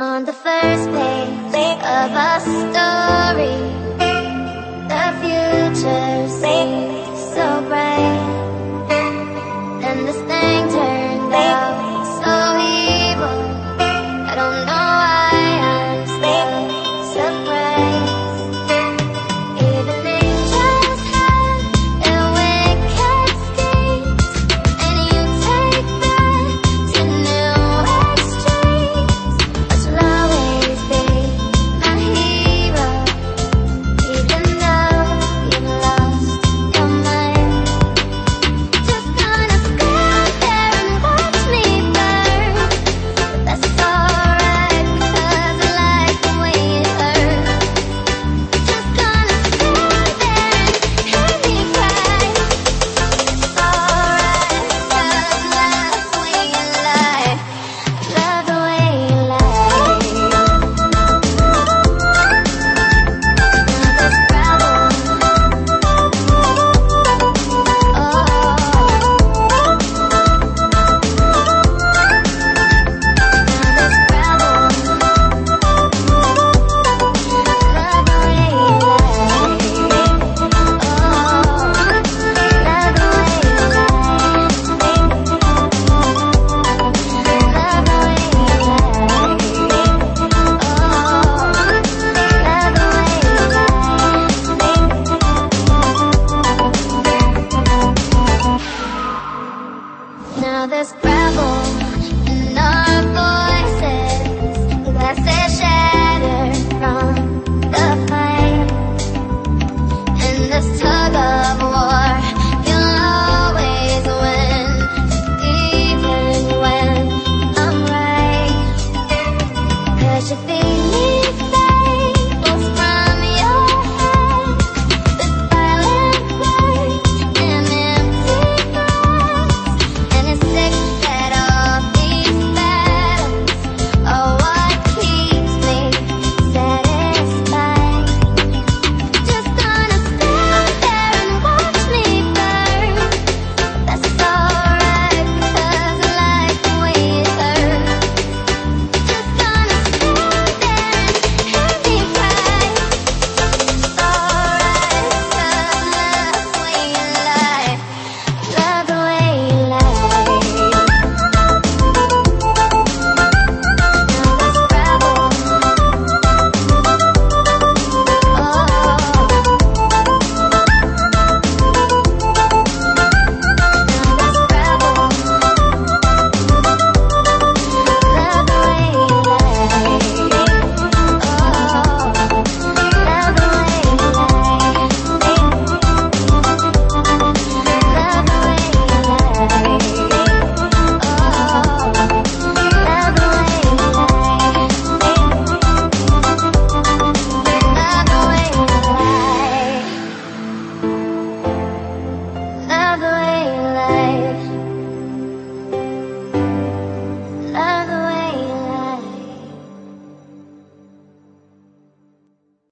On the first page of a story now there's gravel.